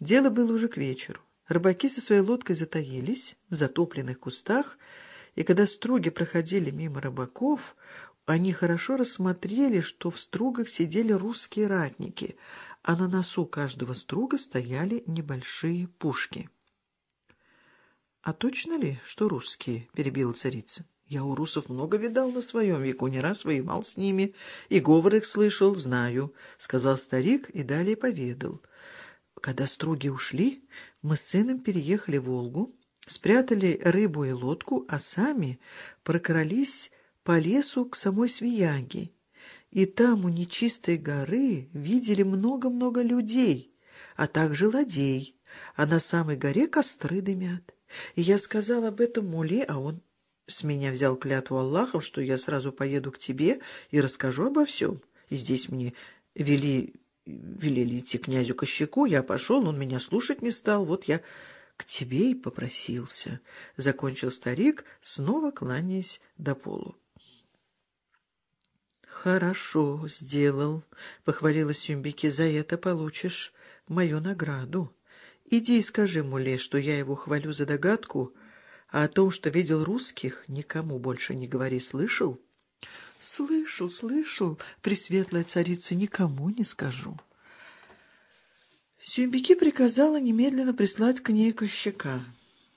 Дело было уже к вечеру. Рыбаки со своей лодкой затаились в затопленных кустах, и когда струги проходили мимо рыбаков, они хорошо рассмотрели, что в стругах сидели русские ратники, а на носу каждого струга стояли небольшие пушки. — А точно ли, что русские? — перебила царица. — Я у русов много видал на своем веку, не раз воевал с ними, и говор их слышал, знаю, — сказал старик и далее поведал — когда струги ушли, мы с сыном переехали в Волгу, спрятали рыбу и лодку, а сами прокрались по лесу к самой Свияге. И там, у нечистой горы, видели много-много людей, а также ладей, а на самой горе костры дымят. И я сказал об этом Муле, а он с меня взял клятву Аллахом, что я сразу поеду к тебе и расскажу обо всем. И здесь мне вели велели идти князю Кощаку, я пошел, он меня слушать не стал, вот я к тебе и попросился, — закончил старик, снова кланяясь до полу. — Хорошо сделал, — похвалилась Юмбики, — за это получишь мою награду. Иди и скажи Муле, что я его хвалю за догадку, а о том, что видел русских, никому больше не говори, слышал? — Слышал, слышал, пресветлая царица, никому не скажу. Сюмбики приказала немедленно прислать к ней Кощака.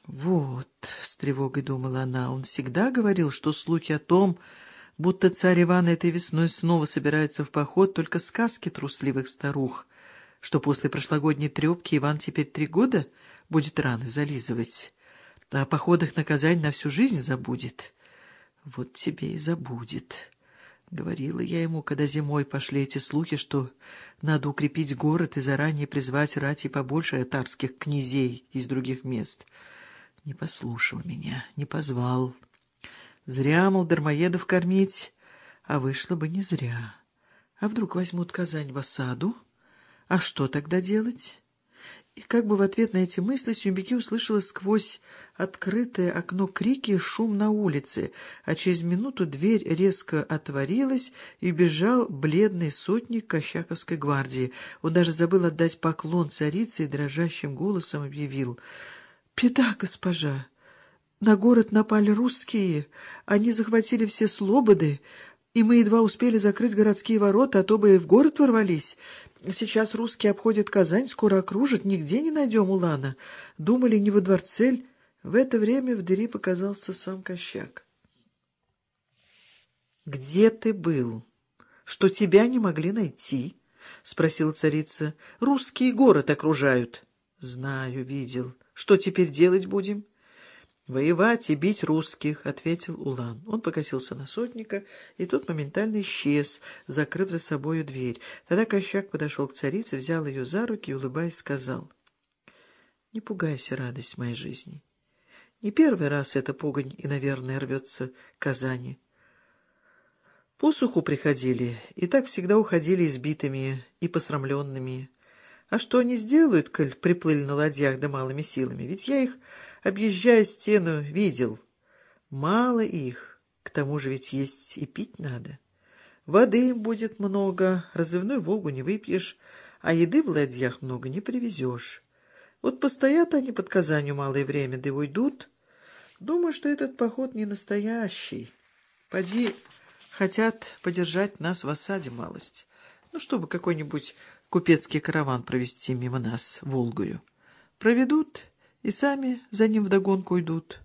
Вот, с тревогой думала она, он всегда говорил, что слухи о том, будто царь Иван этой весной снова собирается в поход, только сказки трусливых старух, что после прошлогодней трепки Иван теперь три года будет раны зализывать, а о походах на Казань на всю жизнь забудет. Вот тебе и забудет. Говорила я ему, когда зимой пошли эти слухи, что надо укрепить город и заранее призвать рати побольше атарских князей из других мест. Не послушал меня, не позвал. Зря, мол, дармоедов кормить, а вышло бы не зря. А вдруг возьмут Казань в осаду? А что тогда делать? И как бы в ответ на эти мысли Сюмбики услышала сквозь открытое окно крики шум на улице, а через минуту дверь резко отворилась, и бежал бледный сотник Кощаковской гвардии. Он даже забыл отдать поклон царице и дрожащим голосом объявил. — Беда, госпожа! На город напали русские, они захватили все слободы, и мы едва успели закрыть городские ворота, а то бы и в город ворвались. Сейчас русские обходят Казань, скоро окружат, нигде не найдем Улана. Думали, не во дворце. В это время в двери показался сам Кощак. — Где ты был? Что тебя не могли найти? — спросила царица. — Русские город окружают. — Знаю, видел. Что теперь делать будем? — «Воевать и бить русских», — ответил Улан. Он покосился на сотника, и тот моментально исчез, закрыв за собою дверь. Тогда Кощак подошел к царице, взял ее за руки и, улыбаясь, сказал, «Не пугайся, радость моей жизни. Не первый раз эта пугань и, наверное, рвется к Казани. Посуху приходили, и так всегда уходили избитыми и посрамленными. А что они сделают, коль приплыли на ладьях да малыми силами? Ведь я их объезжая стену, видел. Мало их, к тому же ведь есть и пить надо. Воды им будет много, разливной Волгу не выпьешь, а еды в ладьях много не привезешь. Вот постоят они под Казанью малое время, да и уйдут. Думаю, что этот поход не настоящий. Поди, хотят подержать нас в осаде малость. Ну, чтобы какой-нибудь купецкий караван провести мимо нас Волгою. Проведут и сами за ним вдогонку идут.